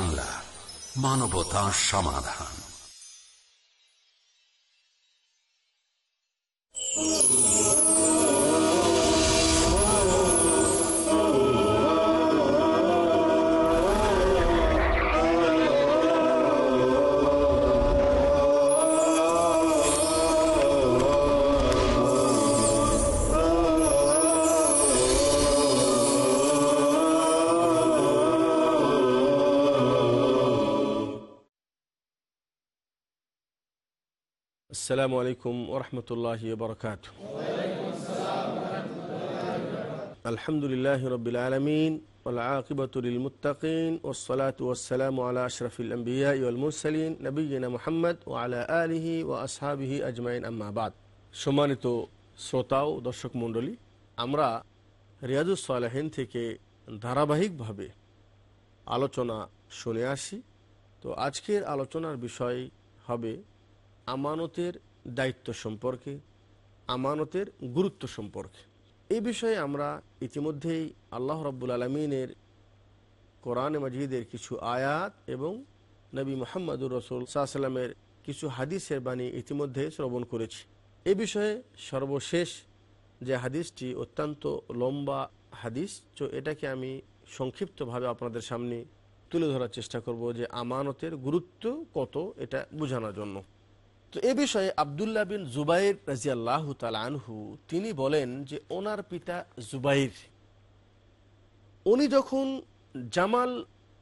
বাংলা মানবতা সমাধান। আসসালামু আলাইকুম ওরহমতুল্লাহ বরকাত আলহামদুলিল্লাহ রবিল আলমিন আকিবতুলমতাকিন ওসলাত ওসালাম আলা আশরফিল আম্বিয়া ইউলমুরসালিন নবীনা মোহাম্মদ ও আলা আলহি ও আসহাবিহি আজমাইন আম্মাবাদ সম্মানিত শ্রোতা ও দর্শক মণ্ডলী, আমরা রিয়াজুস সালাহিন থেকে ধারাবাহিকভাবে আলোচনা শুনে আসি। তো আজকের আলোচনার বিষয় হবে আমানতের দায়িত্ব সম্পর্কে, আমানতের গুরুত্ব সম্পর্কে। এই বিষয়ে আমরা ইতিমধ্যেই আল্লাহ রব্বুল আলমিনের কোরআন মজিদের কিছু আয়াত এবং নবী মোহাম্মদুর রসুল সাল্লামের কিছু হাদিসের বাণী ইতিমধ্যে শ্রবণ করেছি। এ বিষয়ে সর্বশেষ যে হাদিসটি অত্যন্ত লম্বা হাদিস, তো এটাকে আমি সংক্ষিপ্তভাবে আপনাদের সামনে তুলে ধরার চেষ্টা করব যে আমানতের গুরুত্ব কত, এটা বোঝানোর জন্য। তো এ বিষয়ে আবদুল্লাহ বিন জুবাইর রাজিয়াল্লাহ আনহু, তিনি বলেন যে ওনার পিতা জুবাইর। উনি যখন জামাল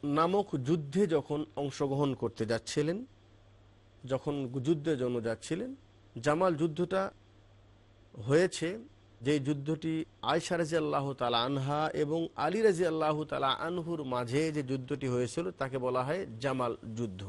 নামক যুদ্ধে যখন অংশগ্রহণ করতে যাচ্ছিলেন, যখন যুদ্ধের জন্য যাচ্ছিলেন, জামাল যুদ্ধটা হয়েছে যে যুদ্ধটি আয়সা রাজি আল্লাহ তালা আনহা এবং আলী রাজি আল্লাহ তালা আনহুর মাঝে যে যুদ্ধটি হয়েছিল, তাকে বলা হয় জামাল যুদ্ধ।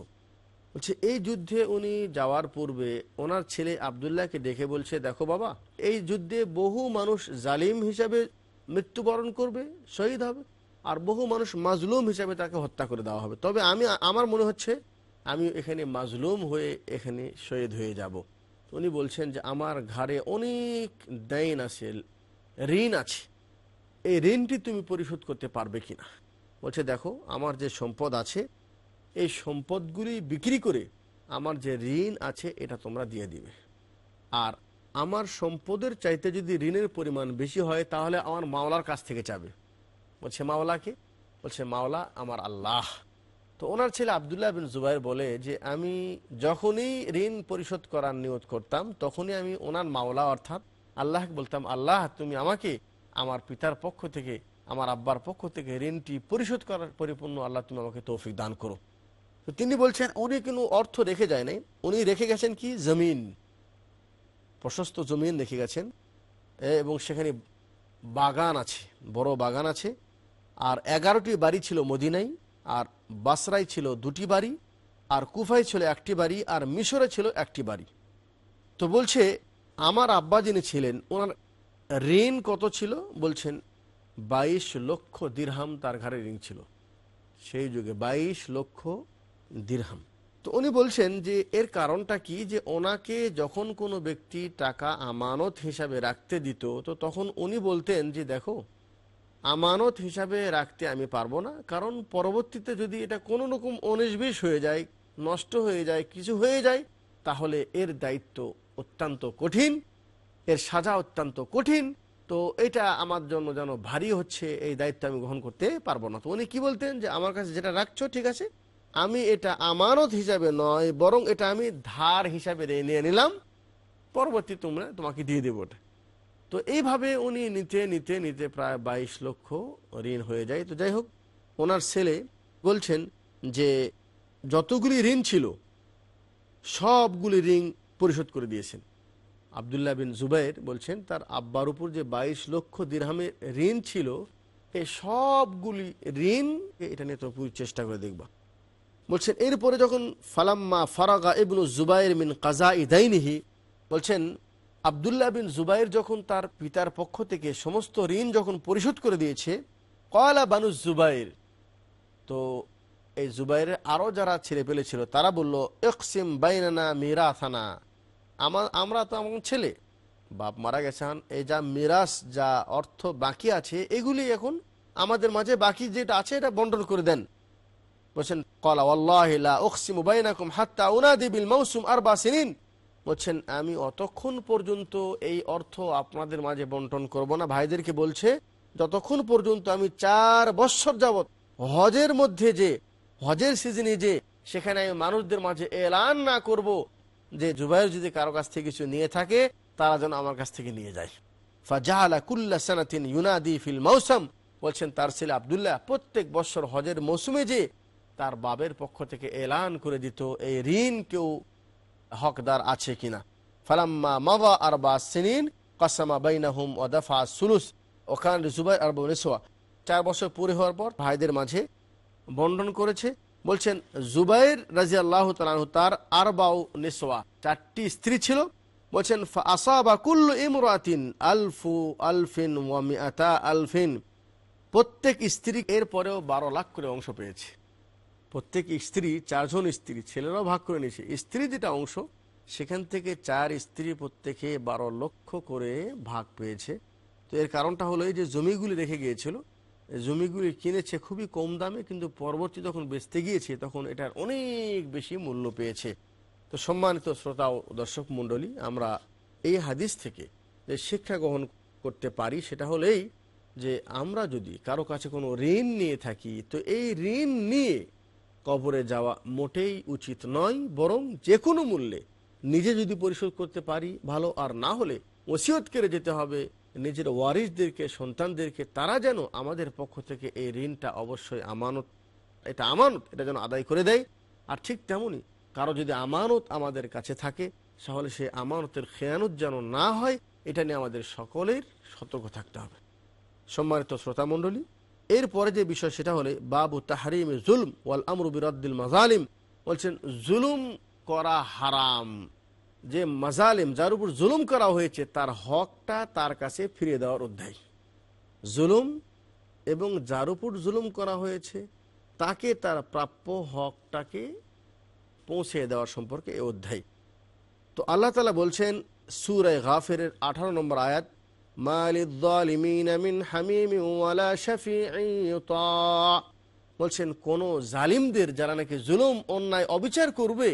বলছে, এই যুদ্ধে উনি যাওয়ার পূর্বে ওনার ছেলে আবদুল্লাহকে দেখে বলছে, দেখো বাবা, এই যুদ্ধে বহু মানুষ জালিম হিসাবে মৃত্যুবরণ করবে, শহীদ হবে, আর বহু মানুষ মাজলুম হিসাবে তাকে হত্যা করে দেওয়া হবে। তবে আমি, আমার মনে হচ্ছে, আমি এখানে মাজলুম হয়ে এখানে শহীদ হয়ে যাব। উনি বলছেন যে, আমার ঘরে অনেক দেন আছে, ঋণ আছে। এই ঋণটি তুমি পরিশোধ করতে পারবে কিনা? বলছে, দেখো, আমার যে সম্পদ আছে এই সম্পদগুলি বিক্রি করে আমার যে ঋণ আছে, এটা তোমরা দিয়ে দিবে। আর আমার সম্পদের চাইতে যদি ঋণের পরিমাণ বেশি হয়, তাহলে আমার মাওলার কাছ থেকে যাবে বলছে মাওলাকে বলছে, মাওলা আমার আল্লাহ। তো ওনার ছেলে আবদুল্লাহ বিন জুবাইর বলে যে, আমি যখনই ঋণ পরিশোধ করার নিয়োগ করতাম, তখনই আমি ওনার মাওলা অর্থাৎ আল্লাহকে বলতাম, আল্লাহ, তুমি আমাকে আমার পিতার পক্ষ থেকে, আমার আব্বার পক্ষ থেকে ঋণটি পরিশোধ করার পরিপূর্ণ আল্লাহ তুমি আমাকে তৌফিক দান করো। তো তিনি বলছেন, উনি কোনো অর্থ রেখে যায় নাই। উনি রেখে গেছেন কি? জমিন। প্রশস্ত জমিন রেখে গেছেন। এবং সেখানে বাগান আছে, বড় বাগান আছে। আর এগারোটি বাড়ি ছিল মদিনাই আর বাসরাই ছিল দুটি বাড়ি, আর কুফাই ছিল একটি বাড়ি, আর মিশরে ছিল একটি বাড়ি। তো বলছে, আমার আব্বা যিনি ছিলেন, ওনার ঋণ কত ছিল? বলছেন, বাইশ লক্ষ দিরহাম তার ঘরে ঋণ ছিল। সেই যুগে বাইশ লক্ষ দিরহাম। তো উনি বলছেন যে এর কারণটা কি? যে ওনাকে যখন কোনো ব্যক্তি টাকা আমানত হিসাবে রাখতে দিত, তো তখন উনি বলতেন যে, দেখো, আমানত হিসাবে রাখতে আমি পারব না। কারণ পরবর্তীতে যদি এটা কোনো রকম অনিসবিষ হয়ে যায়, নষ্ট হয়ে যায়, কিছু হয়ে যায়, তাহলে এর দায়িত্ব অত্যন্ত কঠিন, এর সাজা অত্যন্ত কঠিন। তো এটা আমার জন্য যেন ভারী হচ্ছে, এই দায়িত্ব আমি গ্রহণ করতে পারব না। তো উনি কি বলতেন? যে, আমার কাছে যেটা রাখছো, ঠিক আছে আমি এটা আমানত হিসাবে নয়, বরং এটা আমি ধার হিসাবে নিয়ে নিলাম। পরবর্তী তোমরা তোমাকে দিয়ে দেবো তো এইভাবে উনি নিতে নিতে নিতে প্রায় বাইশ লক্ষ ঋণ হয়ে যায়। তো যাই হোক, ওনার ছেলে বলছেন যে যতগুলি ঋণ ছিল, সবগুলি ঋণ পরিশোধ করে দিয়েছেন। আবদুল্লাহ বিন জুবাইর বলছেন, তার আব্বার উপর যে বাইশ লক্ষ দিরহামের ঋণ ছিল, এই সবগুলি ঋণ, এটা নিয়ে তো চেষ্টা করে দেখবা। বলছেন, এরপরে যখন ফালাম্মা ফারাগা ইবনু জুবাইর মিন কাজা ইদাইনিহি বলছেন, আবদুল্লাহ বিন জুবাইর যখন তার পিতার পক্ষ থেকে সমস্ত ঋণ যখন পরিশোধ করে দিয়েছে কয়লা বানু জুবাইর। তো এই জুবাইরের আরও যারা ছেলে পেলে ছিল, তারা বলল, ইকসিম বাইনানা মিরা থানা আমার আমরা তো আমার ছেলে। বাপ মারা গেছেন, এই যা মিরাস, যা অর্থ বাকি আছে, এগুলি এখন আমাদের মাঝে বাকি যেটা আছে, এটা বন্টন করে দেন। বলছেন, কলা হাত্তা মৌসুম সিনিন। বলছেন, আমি অতক্ষণ পর্যন্ত এই অর্থ আপনাদের মাঝে বন্টন করব না। ভাইদেরকে বলছে, যতক্ষণ পর্যন্ত আমি চার বৎসর যাবৎ হজের মধ্যে যে, হজের সিজনে যে, সেখানে আমি মানুষদের মাঝে এলান না করব, যে জুবাইর যদি কারও কাছ থেকে কিছু নিয়ে থাকে, তারা যেন আমার কাছ থেকে নিয়ে যায়। ফাজাহালা কুল্লা সানাতিন ইউনাদি ফিল মৌসুম বলছেন, তার ছেলে আবদুল্লাহ প্রত্যেক বছর হজের মৌসুমে যে তার বাবের পক্ষ থেকে এলান করে দিত, এই ঋণ কেউ হকদার আছে কিনা। ফালাম্মা মাবা আর বা সিনিন, কাসামা বাইনাহুম ও দফা সুলুস। ওখান জুবাই আর বনেসোয়া চার বছর পুরে হওয়ার পর ভাইদের মাঝে বন্টন করেছে। বলছেন, জুবাইর রাজি আল্লাহ তার আরবাউ নিসোয়া চারটি স্ত্রী ছিল। বলছেন আলফু আলফিন আলফিন। প্রত্যেক স্ত্রী এর পরেও বারো লাখ করে অংশ পেয়েছে। প্রত্যেক স্ত্রী, চারজন স্ত্রী, ছেলেরাও ভাগ করে নিয়েছে। স্ত্রী যেটা অংশ, সেখান থেকে চার স্ত্রী প্রত্যেকে বারো লক্ষ করে ভাগ পেয়েছে। তো এর কারণটা হলো এই যে জমিগুলি রেখে গিয়েছিল জমিগুলি কিনেছে খুবই কম দামে, কিন্তু পরবর্তী যখন বেচতে গিয়েছে, তখন এটার অনেক বেশি মূল্য পেয়েছে। তো সম্মানিত শ্রোতা ও দর্শক মণ্ডলী, আমরা এই হাদিস থেকে যে শিক্ষা গ্রহণ করতে পারি, সেটা হলেই যে আমরা যদি কারও কাছে কোনো ঋণ নিয়ে থাকি, তো এই ঋণ নিয়ে কবরে যাওয়া মোটেই উচিত নয়, বরং যে কোনো মূল্যে নিজে যদি পরিশোধ করতে পারি, ভালো। আর না হলে ওসিয়ত করে যেতে হবে। নিজের ওয়ারিসদেরকে, সন্তানদেরকে, তারা যেন আমাদের পক্ষ থেকে এই ঋণটা অবশ্যই আমানত, এটা আমানত, এটা যেন আদায় করে দেয়। আর ঠিক তেমনই কারও যদি আমানত আমাদের কাছে থাকে, তাহলে সেই আমানতের খেয়ানত যেন না হয়, এটা নিয়ে আমাদের সকলের সতর্ক থাকতে হবে। সম্মানিত শ্রোতা মণ্ডলী এরপরে যে বিষয় সেটা হলে, বাবু তাহারিম জুলম ওয়াল আমরু বিরদ্দিল মাজালিম। বলছেন, জুলুম করা হারাম। যে মাজালিম, যার উপর জুলুম করা হয়েছে, তার হকটা তার কাছে ফিরিয়ে দেওয়ার অধ্যায়। জুলুম এবং যার উপর জুলুম করা হয়েছে, তাকে তার প্রাপ্য হকটাকে পৌঁছে দেওয়ার সম্পর্কে এ অধ্যায়। তো আল্লাহ তালা বলছেন, সুরায় গাফের আঠারো নম্বর আয়াত বলছেন, কোন জালিমদের যারা নাকি জুলুম, অন্যায়, অবিচার করবে,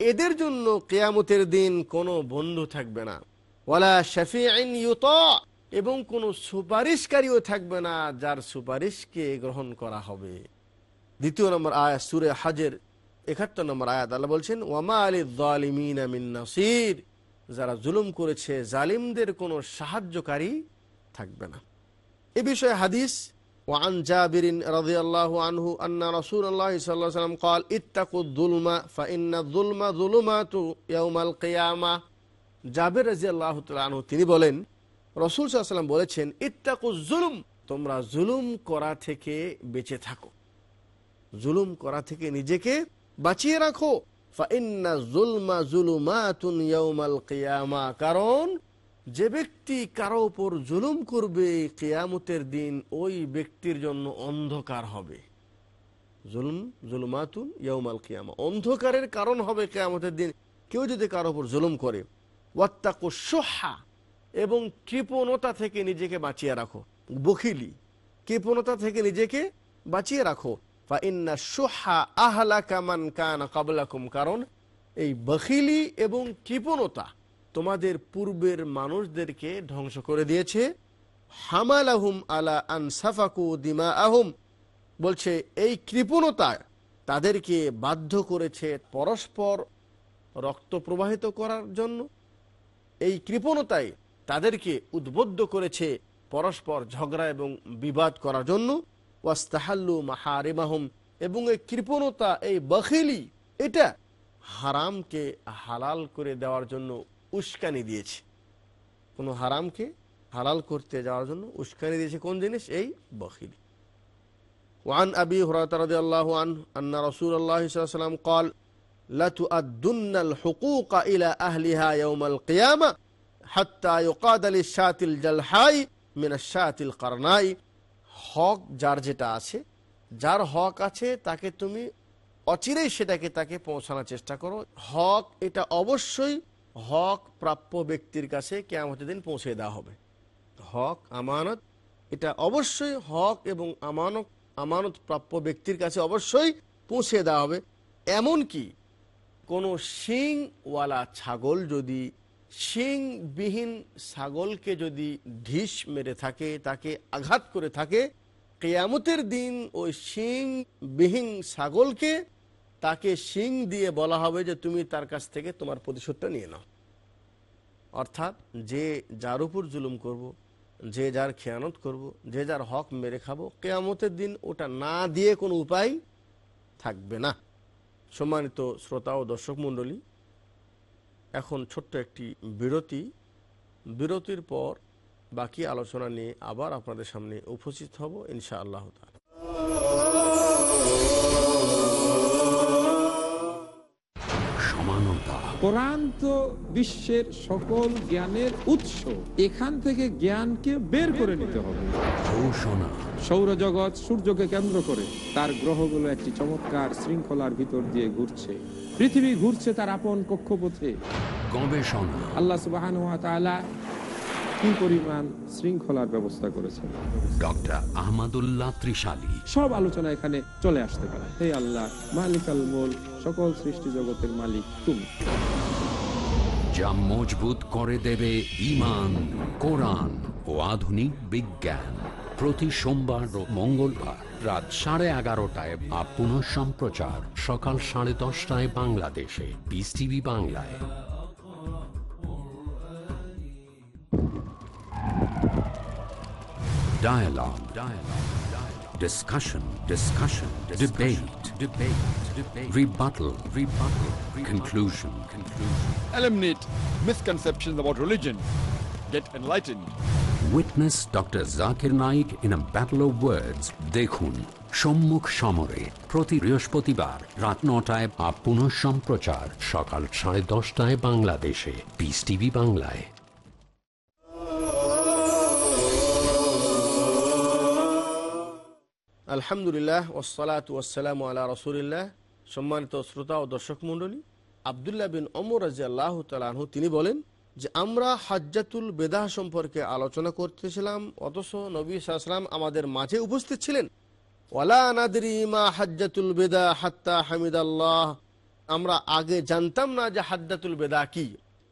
এদের জন্য কেয়ামতের দিন কোনো বন্ধু থাকবে না। ওয়ালা শফি আইন এবং কোনো সুপারিশকারীও থাকবে না, যার সুপারিশকে গ্রহণ করা হবে। দ্বিতীয় নম্বর আয়াত সুরে হাজের একাত্তর নম্বর আয়াত, আল্লাহ বলছেন ওয়ামা আলী জালিমিন নাসির। যারা জুলুম করেছে জালিমদের কোনো সাহায্যকারী থাকবে না এ বিষয়ে হাদিস وعن جابر رضي الله عنه أن رسول الله صلى الله عليه وسلم قال اتقوا الظلم فإن الظلم ظلمات يوم القيامة জাবের রাজি আল্লাহ আনহু তিনি বলেন রসুল সাল্লাম বলেছেন ইত্তাকু জুলুম তোমরা জুলুম করা থেকে বেঁচে থাকো জুলুম করা থেকে নিজেকে বাঁচিয়ে রাখো কারণ, যে ব্যক্তি কারও উপর জুলুম করবে, কেয়ামতের দিন ওই ব্যক্তির জন্য অন্ধকার হবে। জুলুম, জুলুমাতুন ইয়ৌমাল কিয়ামা। অন্ধকারের কারণ হবে কেয়ামতের দিন। কেউ যদি কারও উপর জুলুম করে, ওয়াত্তাকু সোহা এবং কৃপণতা থেকে নিজেকে বাঁচিয়ে রাখো। বখিলি, কৃপণতা থেকে নিজেকে বাঁচিয়ে রাখো। কারণ এই বখিলি এবং কৃপণতা তোমাদের পূর্বের মানুষদেরকে ধ্বংস করে দিয়েছে। হামাল আহুম আলা আনসাফাকু দিমা আহম বলছে, এই কৃপণতা তাদেরকে বাধ্য করেছে পরস্পর রক্ত প্রবাহিত করার জন্য। এই কৃপণতায় তাদেরকে উদ্বুদ্ধ করেছে পরস্পর ঝগড়া এবং বিবাদ করার জন্য। ওয়াস্তাহাল্লু মাহারিমাহম এবং এই কৃপণতা এই বখিলি এটা হারামকে হালাল করে দেওয়ার জন্য উস্কানি দিয়েছে কোনো হারামকে হালাল করতে যাওয়ার জন্য উস্কানি দিয়েছে কোন জিনিস এই বখিলি وعن أبي هريرة رضي الله عنه أن رسول الله صلى الله عليه وسلم قال لتؤدن الحقوق إلى أهلها يوم القيامة حتى يقاد للشاة الجلحاء من الشاة القرناء হক যার যেটা আছে, যার হক আছে তাকে তুমি অচিরেই সেটাকে তাকে পৌঁছানোর চেষ্টা করো। হক, এটা অবশ্যই হক প্রাপ্য ব্যক্তির কাছে কেমন দিন পৌঁছে দেওয়া হবে। হক, আমানত, এটা অবশ্যই হক এবং আমানত আমানত প্রাপ্য ব্যক্তির কাছে অবশ্যই পৌঁছে দেওয়া হবে। এমন কি কোনো শিংওয়ালা ছাগল যদি শিংবিহীন ছাগলকে যদি ঢিস মেরে থাকে, তাকে আঘাত করে থাকে, কেয়ামতের দিন ওই শিংবিহীন ছাগলকে তাকে শিং দিয়ে বলা হবে যে তুমি তার কাছ থেকে তোমার প্রতিশোধটা নিয়ে নাও অর্থাৎ যে যার উপর জুলুম করব। যে যার খেয়ানত করব। যে যার হক মেরে খাব, কেয়ামতের দিন ওটা না দিয়ে কোনো উপায় থাকবে না সম্মানিত শ্রোতা ও দর্শক মণ্ডলী এখন ছোট্ট একটি বিরতি। বিরতির পর বাকি আলোচনা নিয়ে আবার আপনাদের সামনে উপস্থিত হব ইনশা আল্লাহ সমানতা। কোরআন তো বিশ্বের সকল জ্ঞানের উৎস। এখান থেকে জ্ঞানকে বের করে নিতে হবে। ঘোষণা সৌরজগৎ সূর্যকে কেন্দ্র করে। তার গ্রহগুলো একটি চমৎকার শৃঙ্খলার ভিতর দিয়ে ঘুরছে। পৃথিবী ঘুরছে তার আপন কক্ষপথে। গবেষণা আল্লাহ সুবাহ কি পরিমাণ শৃঙ্খলার ব্যবস্থা করেছেন। ডক্টর আহমদুল্লাহ ত্রিশালী। সব আলোচনা এখানে চলে আসতে পারে। হে আল্লাহ মালিকাল মোল সকল সৃষ্টি জগতের মালিক তুমি। যা মজবুত করে দেবে ইমান কোরআন ও আধুনিক বিজ্ঞান। প্রতি সোমবার ও মঙ্গলবার রাত সাড়ে এগারোটায় বা পুনঃ সম্প্রচার সকাল সাড়ে দশটায় বাংলাদেশে পিস টিভি বাংলায় Dialogue. Dialogue. Dialogue. Discussion. Discussion. Debate. Debate. Debate. Rebuttal. Rebuttal. Conclusion. Conclusion. eliminate misconceptions about religion, get enlightened. Witness Dr. Zakir Naik in a battle of words. দেখুন সম্মুখ সমরে প্রতি বৃহস্পতিবার রাত নটায় বা পুনঃ সম্প্রচার সকাল সাড়ে দশটায় বাংলাদেশে পিস টিভি বাংলায় আলহামদুলিল্লাহ ওসলাত ওসালাম আল্লাহ রসুলিল্লাহ সম্মানিত শ্রোতা ও দর্শক মণ্ডলী আবদুল্লাহ বিন অমর রাজি আল্লাহ তালাহু তিনি বলেন যে আমরা হাজ্জাতুল বেদাহ সম্পর্কে আলোচনা করতেছিলাম অথচ নবী সাল্লাম আমাদের মাঝে উপস্থিত ছিলেন। ওয়ালা নাদরি হাজ্জাতুল বেদা হাত্তা হামিদ আল্লাহ আমরা আগে জানতাম না যে হাজ্জাতুল বেদা কি।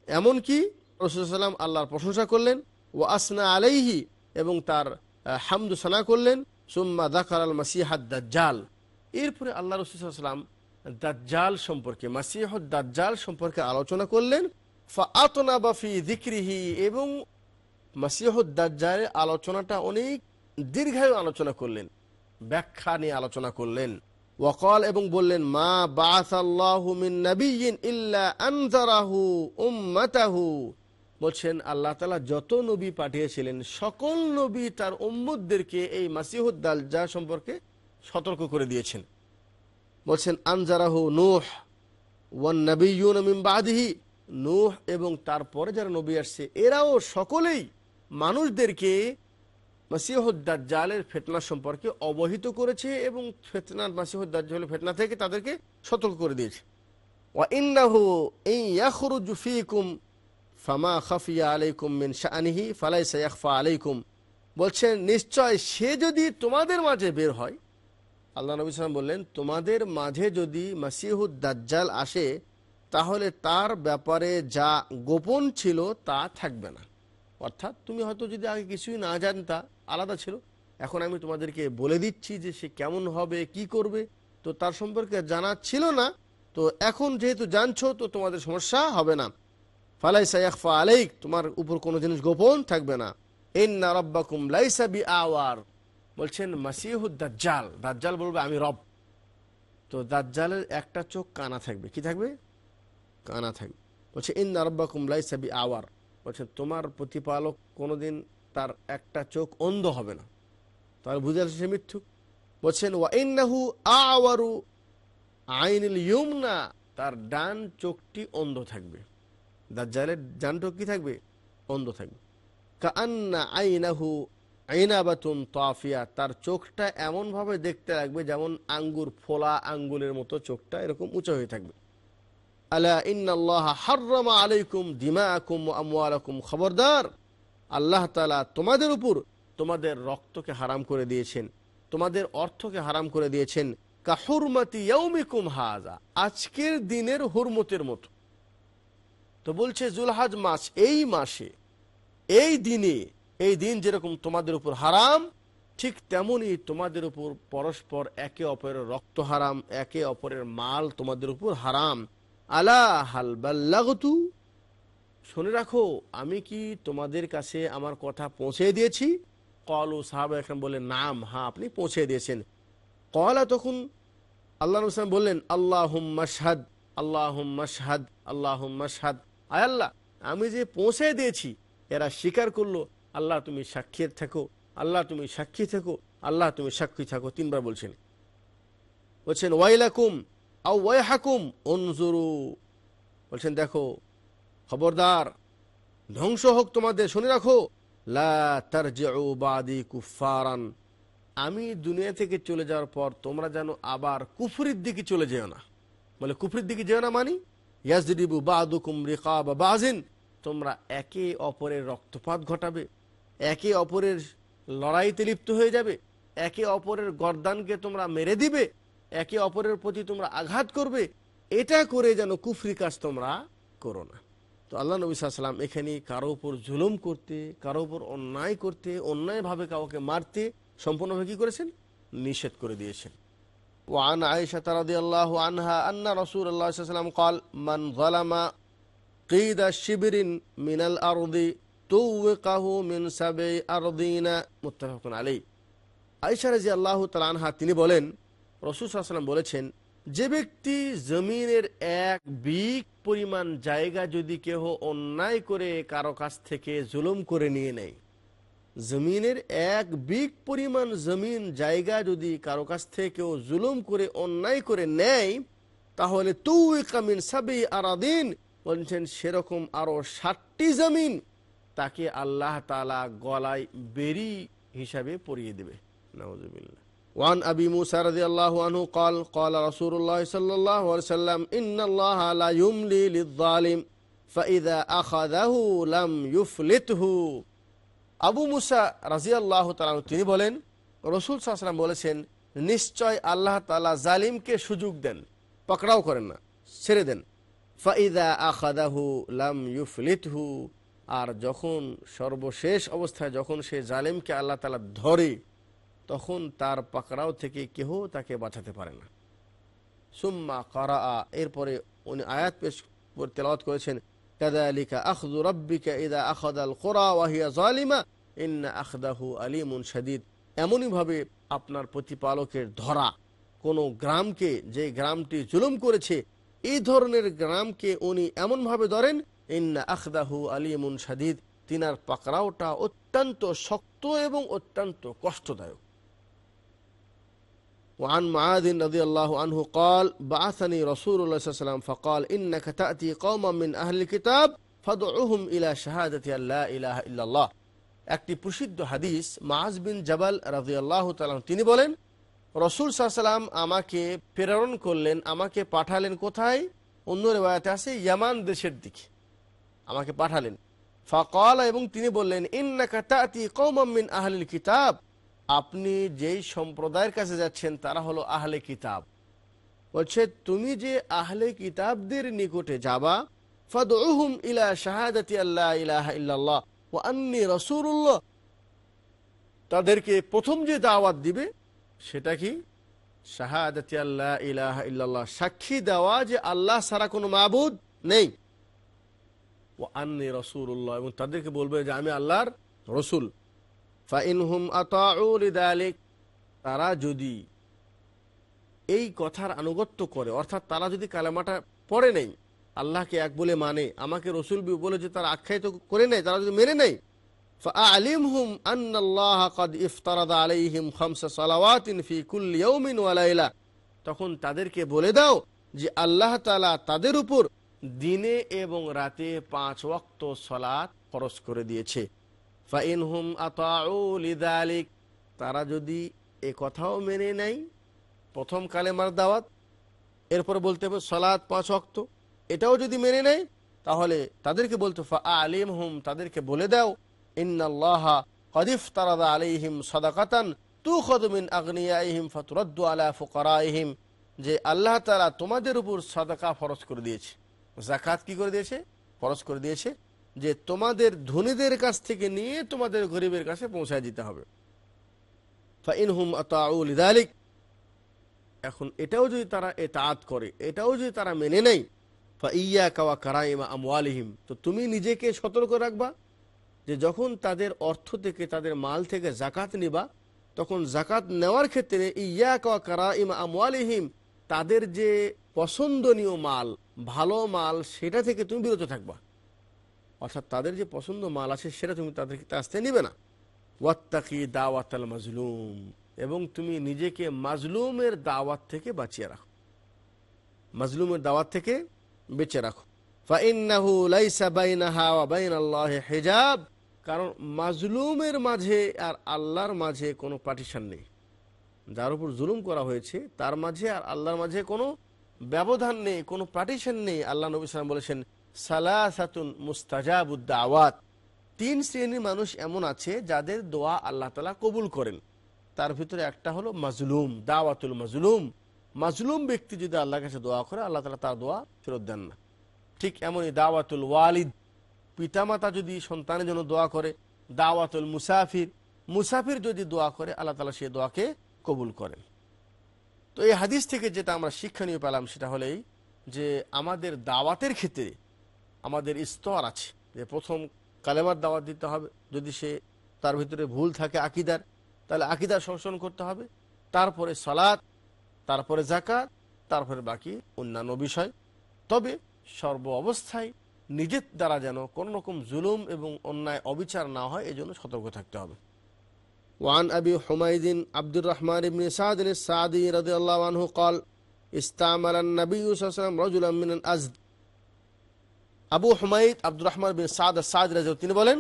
এমন কি রসুলাম আল্লাহর প্রশংসা করলেন ও আসনা আলাইহি এবং তার আহ, হামদু সানা করলেন সুম্মা দাকার আল মাসিহাদ দাজ্জাল এরপরে আল্লাহ রসুলাম দাজ্জাল সম্পর্কে মাসিহদ দাজ্জাল সম্পর্কে আলোচনা করলেন ফাআতনা বাফি দিক্রিহি এবং মাসিহদ দাজ্জালের আলোচনাটা অনেক দীর্ঘায়ু আলোচনা করলেন, ব্যাখ্যা নিয়ে আলোচনা করলেন। ওয়াকাল এবং বললেন, মা উম্মাতাহু। বলছেন, আল্লাহ তালা যত নবী পাঠিয়েছিলেন, সকল নবী তার উম্মুদদেরকে এই মাসিহুদ দালজা সম্পর্কে সতর্ক করে দিয়েছেন। বলছেন, আনজারাহু নোহ ওয়ান নবীন মিন বাদিহি। নূহ এবং তারপরে যারা নবী আসছে, এরাও সকলেই মানুষদেরকে মাসিহুদ্দাজ্জালের ফেতনা সম্পর্কে অবহিত করেছে এবং ফেতনা মাসিহুদ্দাজ্জালের ফেতনা থেকে তাদেরকে সতর্ক করে দিয়েছে। ওয়াইন্নাহু ইন ইয়াখরুজু ফীকুম ফামা খাফিয়া আলাইকুম মিন শাআনিহি ফালাইসা ইয়াখফা আলাইকুম। বলছেন, নিশ্চয় সে যদি তোমাদের মাঝে বের হয়, আল্লাহ নবী সালাম বললেন, তোমাদের মাঝে যদি মাসিহুদ দাজ্জাল আসে তাহলে তার ব্যাপারে যা গোপন ছিল তা থাকবে না। অর্থাৎ তুমি হয়তো যদি আগে কিছুই না জানতা, আলাদা ছিল। এখন আমি তোমাদেরকে বলে দিচ্ছি যে সে কেমন হবে, কি করবে। তো তার সম্পর্কে জানা ছিল না। তো এখন যেহেতু জানছো, তো তোমাদের সমস্যা হবে না। ফালাই সাইয়াকফা আলাইক, তোমার উপর কোনো জিনিস গোপন থাকবে না। ইন্না রব্বাকুম লাইসা বি আওয়ার বলছেন, মাসিহুদ দাজ্জাল। দাজ্জাল বলবে, আমি রব। তো দাজ্জালের একটা চোখ কানা থাকবে। কি থাকবে? কানা থাকবে। বলছে ইন রব্বাকুম কুমলাই সাবি আওয়ার বলছে, তোমার প্রতিপালক কোনোদিন তার একটা চোখ অন্ধ হবে না। তাহলে বুঝে আসছে সে মিথ্যুক বলছেন, ওয়া ইন্নাহু আওয়ারু আইনুল ইউমনা। তার ডান চোখটি অন্ধ থাকবে। দাজ্জালের ডান চোখ কি থাকবে? অন্ধ থাকবে। কান্না আইনাহু আইনাবাতুন তাফিয়া। তার চোখটা এমনভাবে দেখতে লাগবে যেমন আঙ্গুর, ফোলা আঙ্গুলের মতো চোখটা এরকম উঁচু হয়ে থাকবে। আলা ইন্নাল্লাহ হাররামা আলাইকুম দিমাআকুম ওয়া আমওয়ালাকুম। খবরদার, আল্লাহ তাআলা তোমাদের উপর তোমাদের রক্তকে হারাম করে দিয়েছেন, তোমাদের অর্থকে হারাম করে দিয়েছেন। কাহুরমতি ইয়ৌমিকুম হাজা আজকের দিনের হুরমতের মতো। তো বলছে জুলহাজ মাস, এই মাসে, এই দিনে, এই দিন যেরকম তোমাদের উপর হারাম, ঠিক তেমনি তোমাদের উপর পরস্পর একে অপরের রক্ত হারাম, একে অপরের মাল তোমাদের উপর হারাম। আলা হাল বাল্লাগতু? শুনে রাখো, আমি কি তোমাদের কাছে আমার কথা পৌঁছে দিয়েছি? কল ও সাহাব এখন বলে নাম হ্যাঁ আপনি পৌঁছে দিয়েছেন। কলা তখন আল্লাহ রসলাম বললেন আল্লাহ মাসহাদ আল্লাহ মাসহাদ আল্লাহ মাসহাদ আয় আল্লাহ, আমি যে পৌঁছে দিয়েছি, এরা স্বীকার করল, আল্লাহ তুমি সাক্ষী থাকো, আল্লাহ তুমি সাক্ষী থাকো, আল্লাহ তুমি সাক্ষী থাকো, তিনবার বলছেন। বলছেন, ওয়াইলাকুম হাকুম অনজুরু বলছেন, দেখো, খবরদার, ধ্বংস হোক তোমাদের, শুনে রাখো কুফারান আমি দুনিয়া থেকে চলে যাওয়ার পর তোমরা যেন আবার কুফরির দিকে চলে যেও না। বলে, কুফরির দিকে যেও না মানি? ইয়াজরিবু বাদুকুম রিকাব বাজিন। তোমরা একে অপরের রক্তপাত ঘটাবে, একে অপরের লড়াইতে লিপ্ত হয়ে যাবে, একে অপরের গর্দানকে তোমরা মেরে দিবে। একে অপরের প্রতি তোমরা আঘাত করবে এটা করে যেন কুফরি কাজ তোমরা করো না তো আল্লাহ নবী সাল্লাম এখানে কারো উপর জুলুম করতে কারো উপর অন্যায় করতে অন্যায়ভাবে কাউকে মারতে সম্পূর্ণভাবে কি করেছেন নিষেধ করে দিয়েছেন وعن عائشة رضي الله عنها أن رسول الله صلى الله عليه وسلم قال من ظلم قيد شبر من الأرض توقه من سبع أرضين متفق عليه আয়েশা রাজি আল্লাহ আনহা তিনি বলেন রসুল সাল্লাম বলেছেন, যে ব্যক্তি জমিনের এক বিগ পরিমাণ জায়গা যদি কেহ অন্যায় করে কারও কাছ থেকে জুলুম করে নিয়ে নেয়, জমিনের এক বিগ পরিমাণ জমিন জায়গা যদি কারও কাছ থেকে কেউ জুলুম করে অন্যায় করে নেয়, তাহলে তুই কামিন সাবি আরাদিন বলছেন, সেরকম আরও ষাটটি জমিন তাকে আল্লাহ তালা গলায় বেরি হিসাবে পরিয়ে দেবে। নওয়াজবিল্লা وعن أبي موسى رضي الله عنه قال قال رسول الله صلى الله عليه وسلم إن الله لا يملي للظالم فإذا أخذه لم يفلته আবু মুসা রাজিয়াল্লাহ তালাম তিনি বলেন রসুল সাহসালাম বলেছেন নিশ্চয় আল্লাহ তালা জালিমকে সুযোগ দেন পকড়াও করেন না ছেড়ে দেন ফাইদা আখাদাহু লাম ইউফলিতহু আর যখন সর্বশেষ অবস্থায় যখন সে জালিমকে আল্লাহ তালা ধরে তখন তার পাকড়াও থেকে কেহ তাকে বাঁচাতে পারে না। সুম্মা করা এরপরে উনি আয়াত পেশ তেলাওয়াত করেছেন কাদালিকা আখদু রব্বিকা ইদা আখদাল কোরা ওয়াহিয়া জালিমা ইন্না আখদাহু আলিমুন শাদিদ। এমনইভাবে আপনার প্রতিপালকের ধরা, কোনো গ্রামকে যে গ্রামটি জুলুম করেছে, এই ধরনের গ্রামকে উনি এমনভাবে ধরেন, ইন্না আখদাহু আলিমুন শাদিদ। তিনার পাকড়াওটা অত্যন্ত শক্ত এবং অত্যন্ত কষ্টদায়ক। وعن معاذ رضي الله عنه قال بعثني رسول الله صلى الله عليه وسلم فقال إنك تأتي قوما من أهل الكتاب فادعوهم إلى شهادة أن لا إله إلا الله একটি প্রসিদ্ধ হাদিস মাজ বিন জাবাল রাজিয়াল্লাহ তালাম তিনি বলেন রসুল সাল্লাম আমাকে প্রেরণ করলেন আমাকে পাঠালেন কোথায় অন্য রেবায়তে আছে ইয়ামান দেশের দিকে আমাকে পাঠালেন ফকল এবং তিনি বললেন ইন্নাকা তাতি কৌমাম মিন আহলিল কিতাব আপনি যেই সম্প্রদায়ের কাছে যাচ্ছেন, তারা হলো আহলে কিতাব। বলছে, তুমি যে আহলে কিতাবদের নিকটে যাবা, ফাদউহুম ইলা শাহাদাতি আল্লাহ ইলাহা ইল্লাল্লাহ, ওয়া আন্নী রাসূলুল্লাহ। তাদেরকে প্রথম যে দাওয়াত দিবে, সেটা কি? শাহাদাতি আল্লাহ ইলাহা ইল্লাল্লাহ, সাক্ষী দেওয়া যে আল্লাহ সারা কোনো মাবুদ নেই। ও আন্নি রসুল্লাহ এবং তাদেরকে বলবে যে, আমি আল্লাহর রসুল। ফাইনহুম আতাউলিক তারা যদি এই কথার আনুগত্য করে অর্থাৎ তারা যদি কালামাটা পড়ে নেই আল্লাহকে এক বলে মানে আমাকে রসুল বলে যে তারা আখ্যায়িত করে নেয় তারা যদি মেনে নেয় فأعلمهم أن الله قد افترض عليهم خمس صلوات في كل يوم وليلة তখন তাদেরকে বলে দাও যে আল্লাহ তালা তাদের উপর দিনে এবং রাতে পাঁচ ওয়াক্ত সলাৎ খরচ করে দিয়েছে ফাইনহুম তারা যদি এ কথাও মেনে নেয়, প্রথম কালেমার দাওয়াত, এরপর বলতে হবে সলাৎ পাঁচ অক্ত এটাও যদি মেনে নেয়, তাহলে তাদেরকে বলতে আলিম হুম তাদেরকে বলে দাও তারাদা আলাইহিম সদাকাতান আগ্নিয়াহিম ফতুরদ্দু আলা যে আল্লাহ তালা তোমাদের উপর সদাকা ফরজ করে দিয়েছে। জাকাত কি করে দিয়েছে? ফরজ করে দিয়েছে যে তোমাদের ধনীদের কাছ থেকে নিয়ে তোমাদের গরিবের কাছে পৌঁছায় দিতে হবে। ইদালিক এখন এটাও যদি তারা এতাত করে, এটাও যদি তারা মেনে নেয় ফা ইয়া কাওয়া কারাইমা আমওয়ালিহিম, তো তুমি নিজেকে সতর্ক রাখবা যে যখন তাদের অর্থ থেকে, তাদের মাল থেকে জাকাত নিবা, তখন জাকাত নেওয়ার ক্ষেত্রে ইয়া কাওয়া কারাইমা আমওয়ালিহিম, তাদের যে পছন্দনীয় মাল, ভালো মাল, সেটা থেকে তুমি বিরত থাকবা। অর্থাৎ তাদের যে পছন্দ মাল আছে সেটা তুমি তাদেরকে কাছ থেকে নিবে না। ওয়াত্তাকি দাওয়াতাল মাজলুম, এবং তুমি নিজেকে মাজলুমের দাওয়াত থেকে বাঁচিয়ে রাখো। মাজলুমের দাওয়াত থেকে বেঁচে রাখো। বাইনাল্লাহি হিজাব, কারণ মাজলুমের মাঝে আর আল্লাহর মাঝে কোনো পার্টিশন নেই। যার উপর জুলুম করা হয়েছে, তার মাঝে আর আল্লাহর মাঝে কোনো ব্যবধান নেই, কোনো পার্টিশন নেই। আল্লাহ নবী সালাম বলেছেন সালাসাতুন মুস্তাজাবুদ্দা আওয়াত তিন শ্রেণির মানুষ এমন আছে যাদের দোয়া আল্লাহ তালা কবুল করেন। তার ভিতরে একটা হলো মাজলুম, দাওয়াতুল মাজলুম। মাজলুম ব্যক্তি যদি আল্লাহর কাছে দোয়া করে, আল্লাহ তালা তার দোয়া ফেরত দেন না। ঠিক এমনই দাওয়াতুল ওয়ালিদ। পিতামাতা যদি সন্তানের জন্য দোয়া করে, দাওয়াতুল মুসাফির। মুসাফির যদি দোয়া করে, আল্লাহ তালা সে দোয়াকে কবুল করেন। তো এই হাদিস থেকে যেটা আমরা শিক্ষণীয় পেলাম, সেটা হলেই যে আমাদের দাওয়াতের ক্ষেত্রে আমাদের স্তর আছে যে প্রথম কালেমার দাওয়াত দিতে হবে যদি সে তার ভিতরে ভুল থাকে আকিদার তাহলে আকিদার সংশোধন করতে হবে তারপরে সালাত তারপরে জাকাত তারপরে বাকি অন্যান্য বিষয় তবে সর্ব অবস্থায় নিজের দ্বারা যেন কোনো রকম জুলুম এবং অন্যায় অবিচার না হয় এজন্য সতর্ক থাকতে হবে وعن أبي حميد عبد الرحمن بن سعد السعدي رضي الله عنه قال استعمل النبي صلى الله عليه وسلم رجلا من الأزد আবু হুমাইদ আব্দুর রহমান বিন সাদ সাদ রাজ তিনি বলেন,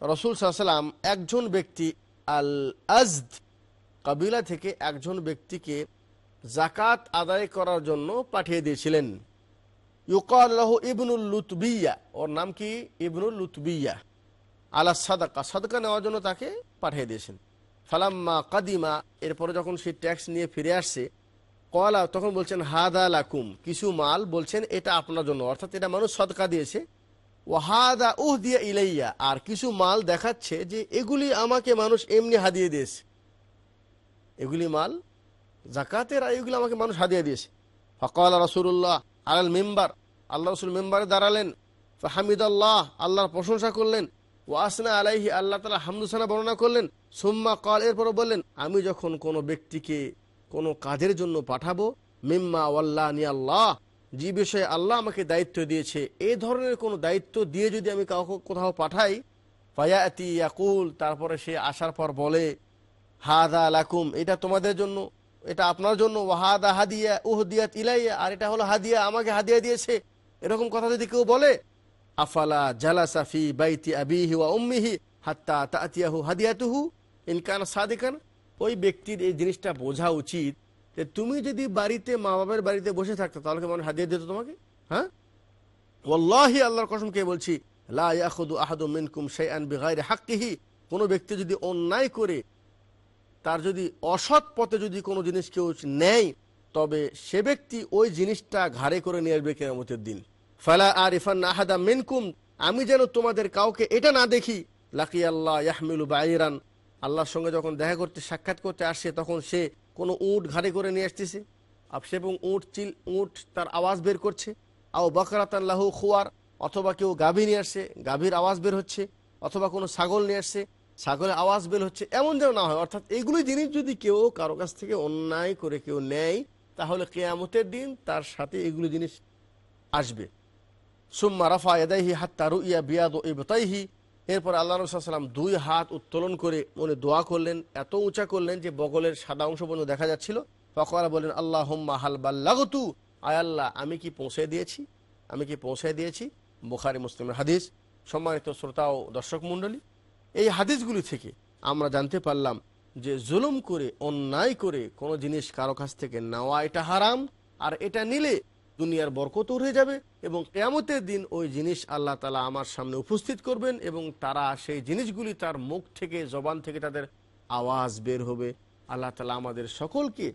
রসুল সাল্লাম একজন ব্যক্তি আল আজদ কাবিলা থেকে একজন ব্যক্তিকে জাকাত আদায় করার জন্য পাঠিয়ে দিয়েছিলেন। ইউকাল্লাহ ইবনুল লুতবিয়া, ওর নাম কি? ইবনুল লুতবিয়া। আলা সাদাকা সাদাকা নেওয়ার জন্য তাকে পাঠিয়ে দিয়েছেন। ফালাম্মা কাদিমা, এরপরে যখন সে ট্যাক্স নিয়ে ফিরে আসছে কলা, তখন বলছেন, হাদা লাকুম। কিছু মাল বলছেন, এটা আপনার জন্য। অর্থাৎ এটা মানুষ সদকা দিয়েছে। ও হাদা উহ দিয়ে ইলাইয়া। আর কিছু মাল দেখাচ্ছে যে, এগুলি আমাকে মানুষ এমনি হাদিয়ে দিয়েছে। এগুলি মাল জাকাতের এগুলি আমাকে মানুষ হাদিয়ে দিয়েছে। ফকাল রসুল্লাহ আলাল মেম্বার। আল্লাহ রসুল মেম্বারে দাঁড়ালেন। হামিদ আল্লাহ আল্লাহর প্রশংসা করলেন। ও আসনা আলাইহি, আল্লাহ তালা হামদুসানা বর্ণনা করলেন। সুম্মা কল এরপর বললেন, আমি যখন কোনো ব্যক্তিকে কোনো কাজের জন্য পাঠাবো? মিম্মা ওয়াল্লাহ নি আল্লাহ। যে বিষয়ে আল্লাহ আমাকে দায়িত্ব দিয়েছে। এ ধরনের কোনো দায়িত্ব দিয়ে যদি আমি কাউকে কোথাও পাঠাই, ফায়াতি ইয়াকুল, তারপরে সে আসার পর বলে, হাদা লাকুম, এটা তোমাদের জন্য, এটা আপনার জন্য ওয়াহাদা হাদিয়া উহদিয়াত ইলাইয়া, আর এটা হলো হাদিয়া, আমাকে হাদিয়া দিয়েছে। এরকম কথা যদি কেউ বলে, আফালা জালাসাফি বাইতি আবিহি ওয়া উম্মিহি হাত্তা তাতিয়াহু হাদিয়াতুহু ইনকান সাদিকান? ওই ব্যক্তির এই জিনিসটা বোঝা উচিত যে তুমি যদি বাড়িতে মা বাবার বাড়িতে বসে থাকতো, তাহলে কি মানুষ হাদিয়া দিত তোমাকে? হ্যাঁ? ওল্লাহি আল্লাহর কসমকে বলছি, লা ইয়াখুদু আহাদু মিনকুম শাইআন বিগাইরি হাক্কিহি। কোনো ব্যক্তি যদি অন্যায় করে, তার যদি অসৎ পথে যদি কোনো জিনিস কেউ নেয়, তবে সে ব্যক্তি ওই জিনিসটা ঘাড়ে করে নিয়ে আসবে কেরামতের দিন। ফালা আর ইফান আহাদা মিনকুম। আমি যেন তোমাদের কাউকে এটা না দেখি, লাকি আল্লাহ ইয়াহমিলু বাইরান। আল্লাহর সঙ্গে যখন দেখা করতে, সাক্ষাৎ করতে আসছে, তখন সে কোনো উঁট ঘাড়ে করে নিয়ে আসতেছে। আর সে এবং উঁট চিল, উঁট তার আওয়াজ বের করছে। আও বকরাতাল্লাহু খুয়ার, অথবা কেউ গাভী নিয়ে আসছে, গাভীর আওয়াজ বের হচ্ছে, অথবা কোনো ছাগল নিয়ে আসছে, ছাগলের আওয়াজ বের হচ্ছে, এমন যেন না হয়। অর্থাৎ এইগুলি জিনিস যদি কেউ কারও কাছ থেকে অন্যায় করে কেউ নেয়, তাহলে কেয়ামতের দিন তার সাথে এগুলি জিনিস আসবে। সুম্মা রাফা এদাইহি হাত্তা রুইয়া বিয়াদ ইবতাইহি এরপর আল্লাহ রসুলাম দুই হাত উত্তোলন করে মনে দোয়া করলেন, এত উঁচা করলেন যে বগলের সাদা অংশ পর্যন্ত দেখা যাচ্ছিল। ফকরা বললেন আল্লাহ হোম্মা হাল বাল্লাগতু। আয় আল্লাহ, আমি কি পৌঁছে দিয়েছি? আমি কি পৌঁছে দিয়েছি? বুখারি, মুসলিমের হাদিস। সম্মানিত শ্রোতা ও দর্শক মণ্ডলী, এই হাদিসগুলি থেকে আমরা জানতে পারলাম যে জুলুম করে, অন্যায় করে কোনো জিনিস কারও কাছ থেকে নেওয়া এটা হারাম, আর এটা নিলে দুনিয়ার বরকত উঠে যাবে এবং কেয়ামতের দিন ওই জিনিস আল্লাহ তালা আমার সামনে উপস্থিত করবেন এবং তারা সেই জিনিসগুলি তার মুখ থেকে, জবান থেকে তাদের আওয়াজ বের হবে। আল্লাহ তালা আমাদের সকলকে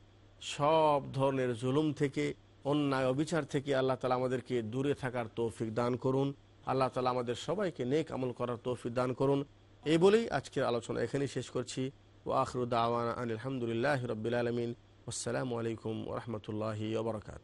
সব ধরনের জুলুম থেকে, অন্যায়, অবিচার থেকে আল্লাহ তালা আমাদেরকে দূরে থাকার তৌফিক দান করুন। আল্লাহ তালা আমাদের সবাইকে নেক আমল করার তৌফিক দান করুন। এই বলেই আজকের আলোচনা এখানেই শেষ করছি। ও আখরু দাওয়ান আলহামদুলিল্লাহ রবিল আলমিন। আসসালামু আলাইকুম রহমতুল্লাহি ওবরাকাত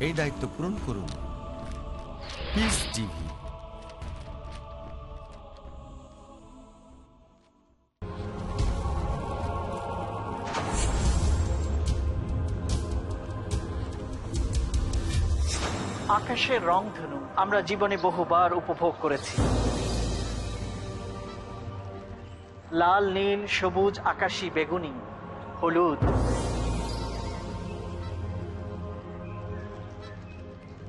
এই দায়িত্ব পূরণ করুন। আকাশের রংধনু আমরা জীবনে বহুবার উপভোগ করেছি। লাল, নীল, সবুজ, আকাশী, বেগুনি, হলুদ।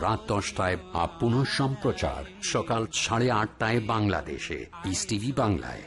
রাত দশটায় আপ পুনঃ সম্প্রচার সকাল সাড়ে আটটায় বাংলাদেশে ইস টিভি বাংলায়।